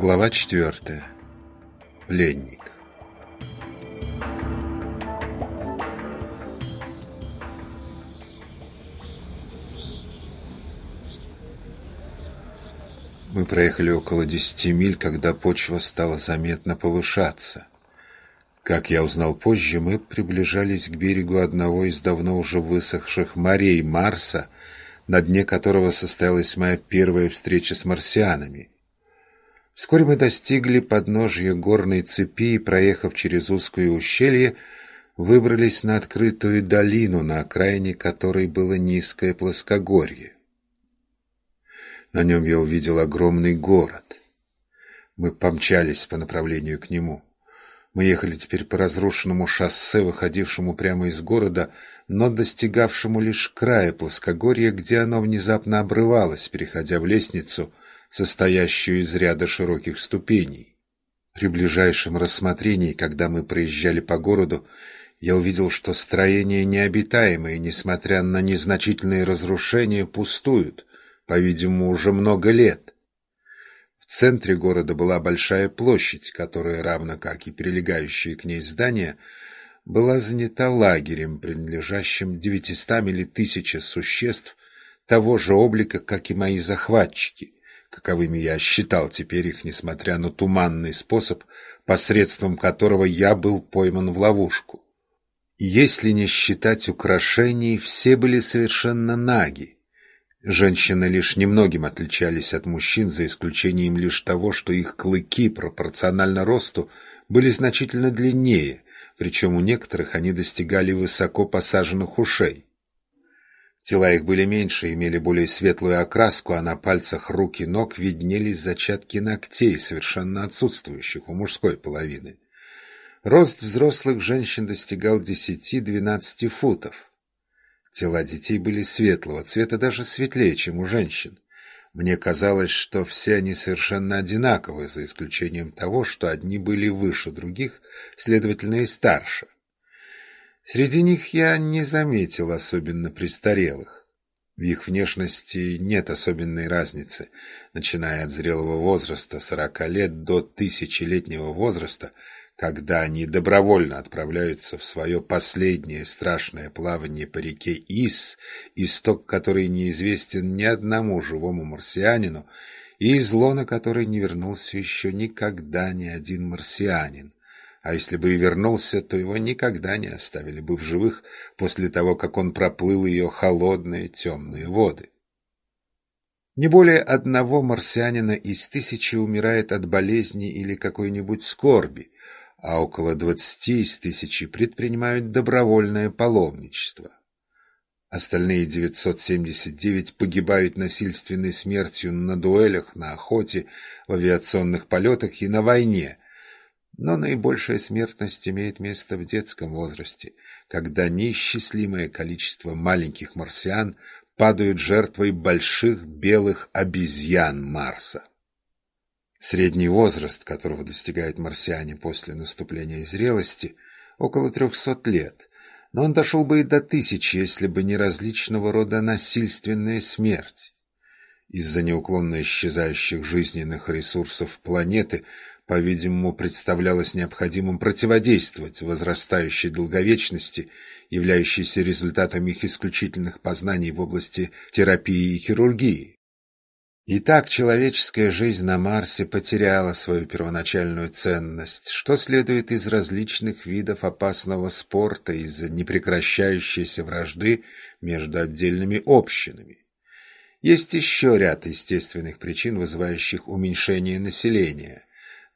Глава четвертая. Пленник. Мы проехали около десяти миль, когда почва стала заметно повышаться. Как я узнал позже, мы приближались к берегу одного из давно уже высохших морей Марса, на дне которого состоялась моя первая встреча с марсианами. Вскоре мы достигли подножья горной цепи и, проехав через узкое ущелье, выбрались на открытую долину, на окраине которой было низкое плоскогорье. На нем я увидел огромный город. Мы помчались по направлению к нему. Мы ехали теперь по разрушенному шоссе, выходившему прямо из города, но достигавшему лишь края плоскогорья, где оно внезапно обрывалось, переходя в лестницу, состоящую из ряда широких ступеней. При ближайшем рассмотрении, когда мы проезжали по городу, я увидел, что строения необитаемые, несмотря на незначительные разрушения, пустуют, по-видимому, уже много лет. В центре города была большая площадь, которая, равно как и прилегающие к ней здания, была занята лагерем, принадлежащим девятистам или тысяче существ того же облика, как и мои захватчики, каковыми я считал теперь их, несмотря на туманный способ, посредством которого я был пойман в ловушку. Если не считать украшений, все были совершенно наги. Женщины лишь немногим отличались от мужчин, за исключением лишь того, что их клыки пропорционально росту были значительно длиннее, причем у некоторых они достигали высоко посаженных ушей. Тела их были меньше, имели более светлую окраску, а на пальцах рук и ног виднелись зачатки ногтей, совершенно отсутствующих у мужской половины. Рост взрослых женщин достигал 10-12 футов. Тела детей были светлого цвета, даже светлее, чем у женщин. Мне казалось, что все они совершенно одинаковы, за исключением того, что одни были выше других, следовательно, и старше. Среди них я не заметил особенно престарелых. В их внешности нет особенной разницы, начиная от зрелого возраста, сорока лет, до тысячелетнего возраста, когда они добровольно отправляются в свое последнее страшное плавание по реке Ис, исток которой неизвестен ни одному живому марсианину, и из лона которой не вернулся еще никогда ни один марсианин. А если бы и вернулся, то его никогда не оставили бы в живых после того, как он проплыл ее холодные темные воды. Не более одного марсианина из тысячи умирает от болезни или какой-нибудь скорби, а около двадцати из тысячи предпринимают добровольное паломничество. Остальные 979 погибают насильственной смертью на дуэлях, на охоте, в авиационных полетах и на войне. Но наибольшая смертность имеет место в детском возрасте, когда неисчислимое количество маленьких марсиан падают жертвой больших белых обезьян Марса. Средний возраст, которого достигают марсиане после наступления зрелости, около трехсот лет, но он дошел бы и до тысячи, если бы не различного рода насильственная смерть. Из-за неуклонно исчезающих жизненных ресурсов планеты, по-видимому, представлялось необходимым противодействовать возрастающей долговечности, являющейся результатом их исключительных познаний в области терапии и хирургии. Итак, человеческая жизнь на Марсе потеряла свою первоначальную ценность, что следует из различных видов опасного спорта из-за непрекращающейся вражды между отдельными общинами. Есть еще ряд естественных причин, вызывающих уменьшение населения.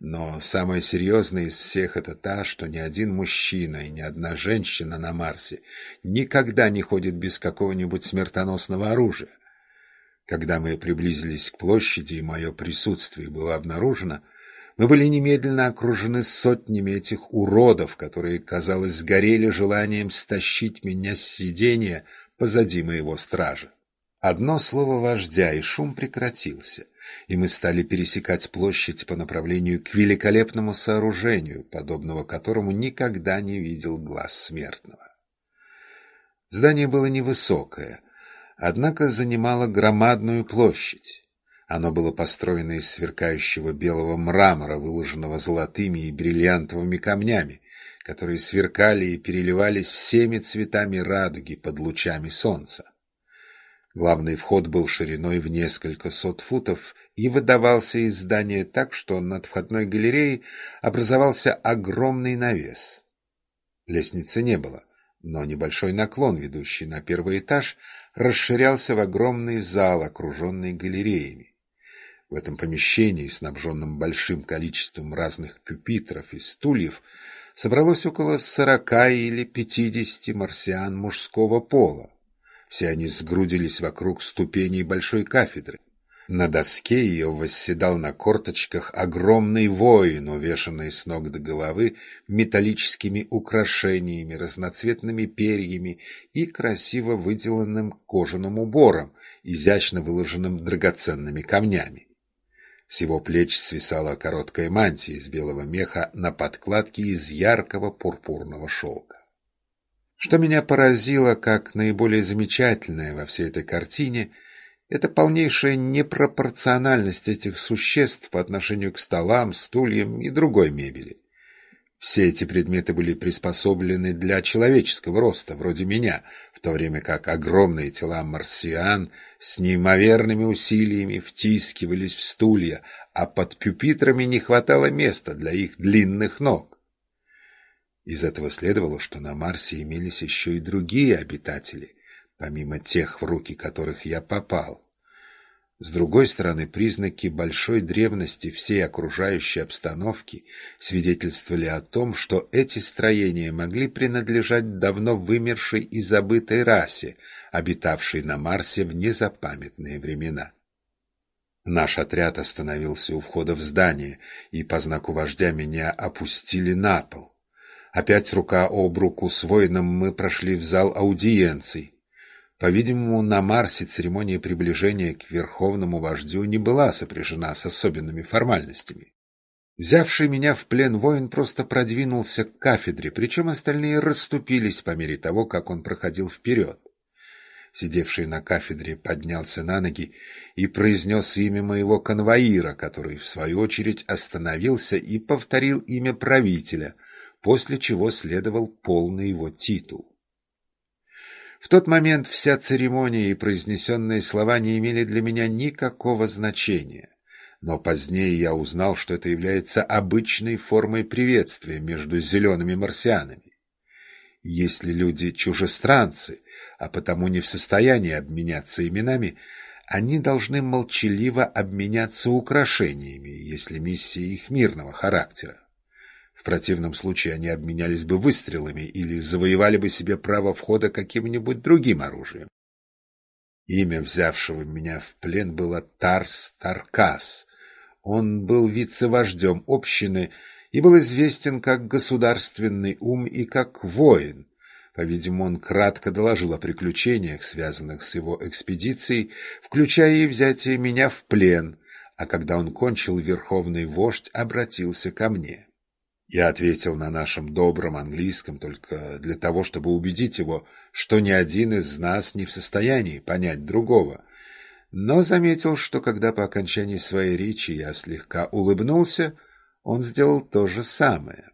Но самое серьезное из всех это та, что ни один мужчина и ни одна женщина на Марсе никогда не ходит без какого-нибудь смертоносного оружия. Когда мы приблизились к площади и мое присутствие было обнаружено, мы были немедленно окружены сотнями этих уродов, которые, казалось, сгорели желанием стащить меня с сиденья позади моего стража. Одно слово вождя, и шум прекратился, и мы стали пересекать площадь по направлению к великолепному сооружению, подобного которому никогда не видел глаз смертного. Здание было невысокое, однако занимала громадную площадь. Оно было построено из сверкающего белого мрамора, выложенного золотыми и бриллиантовыми камнями, которые сверкали и переливались всеми цветами радуги под лучами солнца. Главный вход был шириной в несколько сот футов и выдавался из здания так, что над входной галереей образовался огромный навес. Лестницы не было, но небольшой наклон, ведущий на первый этаж, расширялся в огромный зал, окруженный галереями. В этом помещении, снабженном большим количеством разных пюпитров и стульев, собралось около сорока или пятидесяти марсиан мужского пола. Все они сгрудились вокруг ступеней большой кафедры. На доске ее восседал на корточках огромный воин, увешанный с ног до головы металлическими украшениями, разноцветными перьями и красиво выделанным кожаным убором, изящно выложенным драгоценными камнями. С его плеч свисала короткая мантия из белого меха на подкладке из яркого пурпурного шелка. Что меня поразило как наиболее замечательное во всей этой картине, это полнейшая непропорциональность этих существ по отношению к столам, стульям и другой мебели. Все эти предметы были приспособлены для человеческого роста, вроде меня, в то время как огромные тела марсиан с неимоверными усилиями втискивались в стулья, а под пюпитрами не хватало места для их длинных ног. Из этого следовало, что на Марсе имелись еще и другие обитатели, помимо тех, в руки которых я попал. С другой стороны, признаки большой древности всей окружающей обстановки свидетельствовали о том, что эти строения могли принадлежать давно вымершей и забытой расе, обитавшей на Марсе в незапамятные времена. Наш отряд остановился у входа в здание, и по знаку вождя меня опустили на пол. Опять рука об руку с воином мы прошли в зал аудиенций. По-видимому, на Марсе церемония приближения к верховному вождю не была сопряжена с особенными формальностями. Взявший меня в плен воин просто продвинулся к кафедре, причем остальные расступились по мере того, как он проходил вперед. Сидевший на кафедре поднялся на ноги и произнес имя моего конвоира, который, в свою очередь, остановился и повторил имя правителя, после чего следовал полный его титул. В тот момент вся церемония и произнесенные слова не имели для меня никакого значения. Но позднее я узнал, что это является обычной формой приветствия между зелеными марсианами. Если люди чужестранцы, а потому не в состоянии обменяться именами, они должны молчаливо обменяться украшениями, если миссия их мирного характера. В противном случае они обменялись бы выстрелами или завоевали бы себе право входа каким-нибудь другим оружием. Имя взявшего меня в плен было Тарс Таркас. Он был вице-вождем общины и был известен как государственный ум и как воин. По-видимому, он кратко доложил о приключениях, связанных с его экспедицией, включая и взятие меня в плен, а когда он кончил, верховный вождь обратился ко мне. Я ответил на нашем добром английском только для того, чтобы убедить его, что ни один из нас не в состоянии понять другого. Но заметил, что когда по окончании своей речи я слегка улыбнулся, он сделал то же самое.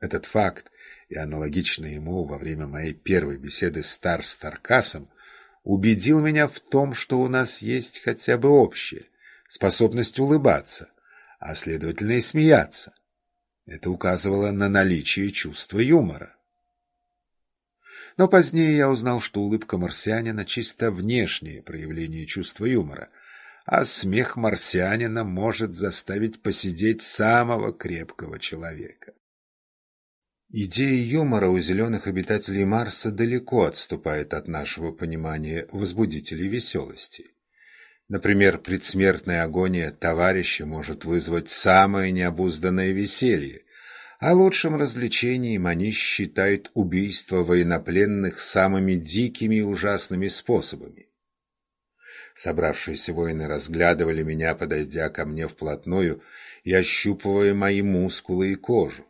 Этот факт и аналогично ему во время моей первой беседы с Тар Старкасом убедил меня в том, что у нас есть хотя бы общее — способность улыбаться, а следовательно и смеяться. Это указывало на наличие чувства юмора. Но позднее я узнал, что улыбка марсианина — чисто внешнее проявление чувства юмора, а смех марсианина может заставить посидеть самого крепкого человека. Идея юмора у зеленых обитателей Марса далеко отступает от нашего понимания возбудителей веселости. Например, предсмертная агония товарища может вызвать самое необузданное веселье, а лучшим развлечением они считают убийство военнопленных самыми дикими и ужасными способами. Собравшиеся воины разглядывали меня, подойдя ко мне вплотную и ощупывая мои мускулы и кожу.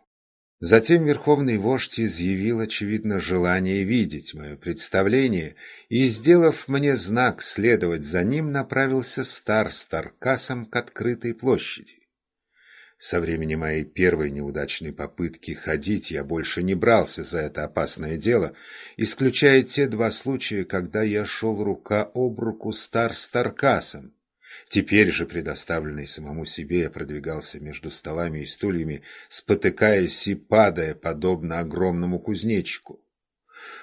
Затем верховный вождь изъявил, очевидно, желание видеть мое представление и, сделав мне знак следовать за ним, направился стар с Таркасом к открытой площади. Со времени моей первой неудачной попытки ходить я больше не брался за это опасное дело, исключая те два случая, когда я шел рука об руку стар с Таркасом. Теперь же, предоставленный самому себе, я продвигался между столами и стульями, спотыкаясь и падая, подобно огромному кузнечику.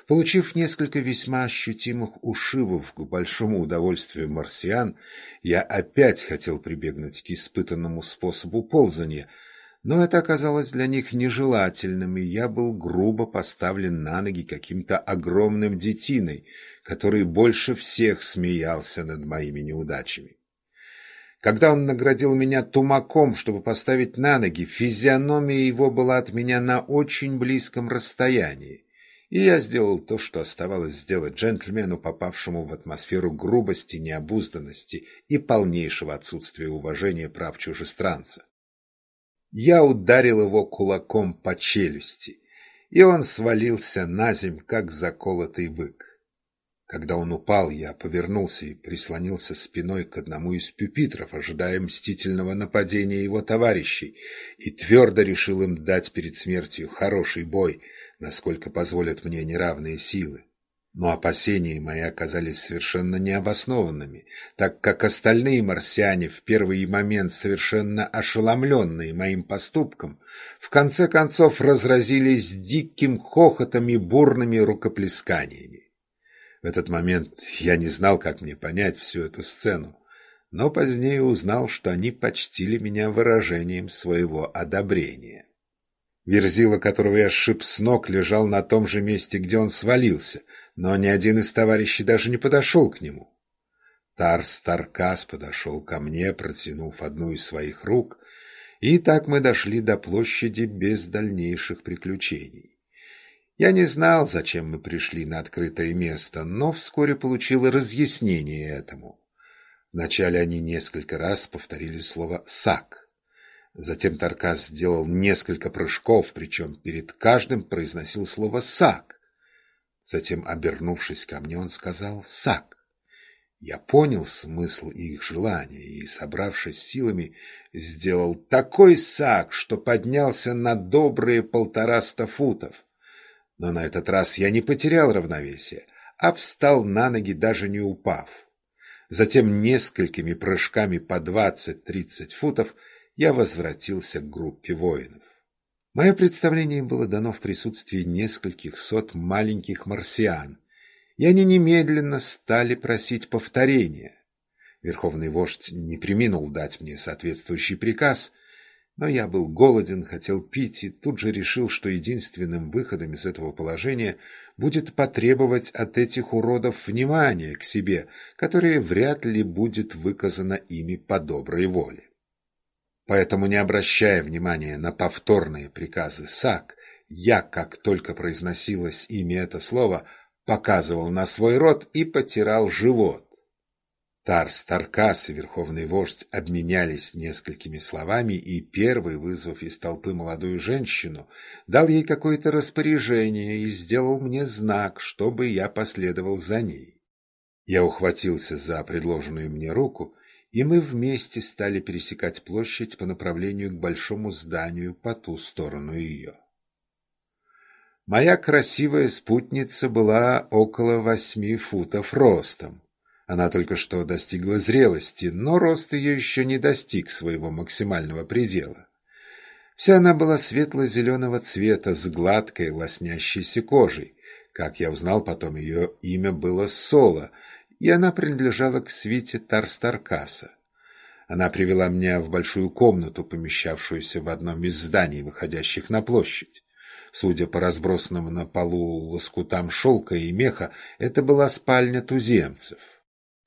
Получив несколько весьма ощутимых ушибов к большому удовольствию марсиан, я опять хотел прибегнуть к испытанному способу ползания, но это оказалось для них нежелательным, и я был грубо поставлен на ноги каким-то огромным детиной, который больше всех смеялся над моими неудачами. Когда он наградил меня тумаком, чтобы поставить на ноги, физиономия его была от меня на очень близком расстоянии. И я сделал то, что оставалось сделать джентльмену, попавшему в атмосферу грубости, необузданности и полнейшего отсутствия уважения прав чужестранца. Я ударил его кулаком по челюсти, и он свалился на земь, как заколотый бык. Когда он упал, я повернулся и прислонился спиной к одному из пюпитров, ожидая мстительного нападения его товарищей, и твердо решил им дать перед смертью хороший бой, насколько позволят мне неравные силы. Но опасения мои оказались совершенно необоснованными, так как остальные марсиане, в первый момент совершенно ошеломленные моим поступком, в конце концов разразились диким хохотом и бурными рукоплесканиями. В этот момент я не знал, как мне понять всю эту сцену, но позднее узнал, что они почтили меня выражением своего одобрения. Верзила, которого я сшиб с ног, лежал на том же месте, где он свалился, но ни один из товарищей даже не подошел к нему. Тарс Таркас подошел ко мне, протянув одну из своих рук, и так мы дошли до площади без дальнейших приключений. Я не знал, зачем мы пришли на открытое место, но вскоре получил разъяснение этому. Вначале они несколько раз повторили слово «сак». Затем Таркас сделал несколько прыжков, причем перед каждым произносил слово «сак». Затем, обернувшись ко мне, он сказал «сак». Я понял смысл их желания и, собравшись силами, сделал такой сак, что поднялся на добрые полтораста футов. Но на этот раз я не потерял равновесие, а встал на ноги, даже не упав. Затем несколькими прыжками по двадцать-тридцать футов я возвратился к группе воинов. Мое представление было дано в присутствии нескольких сот маленьких марсиан, и они немедленно стали просить повторения. Верховный вождь не приминул дать мне соответствующий приказ, но я был голоден, хотел пить и тут же решил, что единственным выходом из этого положения будет потребовать от этих уродов внимания к себе, которое вряд ли будет выказано ими по доброй воле. Поэтому, не обращая внимания на повторные приказы САК, я, как только произносилось имя это слово, показывал на свой рот и потирал живот. Тарс, Таркас и Верховный Вождь обменялись несколькими словами, и первый, вызвав из толпы молодую женщину, дал ей какое-то распоряжение и сделал мне знак, чтобы я последовал за ней. Я ухватился за предложенную мне руку, и мы вместе стали пересекать площадь по направлению к большому зданию по ту сторону ее. Моя красивая спутница была около восьми футов ростом. Она только что достигла зрелости, но рост ее еще не достиг своего максимального предела. Вся она была светло-зеленого цвета с гладкой лоснящейся кожей. Как я узнал потом, ее имя было Соло, и она принадлежала к свите Тарстаркаса. Она привела меня в большую комнату, помещавшуюся в одном из зданий, выходящих на площадь. Судя по разбросанным на полу лоскутам шелка и меха, это была спальня туземцев.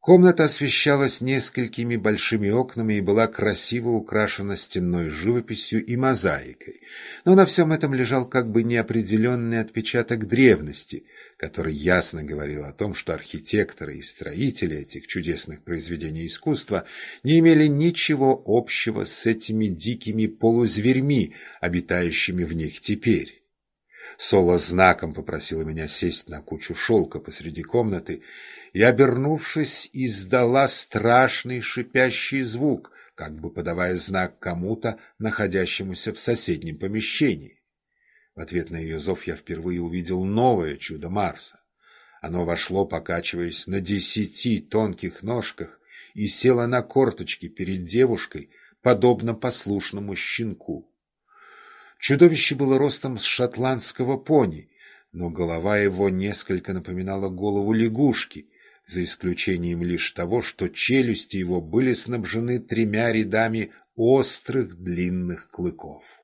Комната освещалась несколькими большими окнами и была красиво украшена стенной живописью и мозаикой, но на всем этом лежал как бы неопределенный отпечаток древности, который ясно говорил о том, что архитекторы и строители этих чудесных произведений искусства не имели ничего общего с этими дикими полузверьми, обитающими в них теперь. Соло знаком попросила меня сесть на кучу шелка посреди комнаты и, обернувшись, издала страшный шипящий звук, как бы подавая знак кому-то, находящемуся в соседнем помещении. В ответ на ее зов я впервые увидел новое чудо Марса. Оно вошло, покачиваясь на десяти тонких ножках, и село на корточки перед девушкой, подобно послушному щенку. Чудовище было ростом с шотландского пони, но голова его несколько напоминала голову лягушки, за исключением лишь того, что челюсти его были снабжены тремя рядами острых длинных клыков.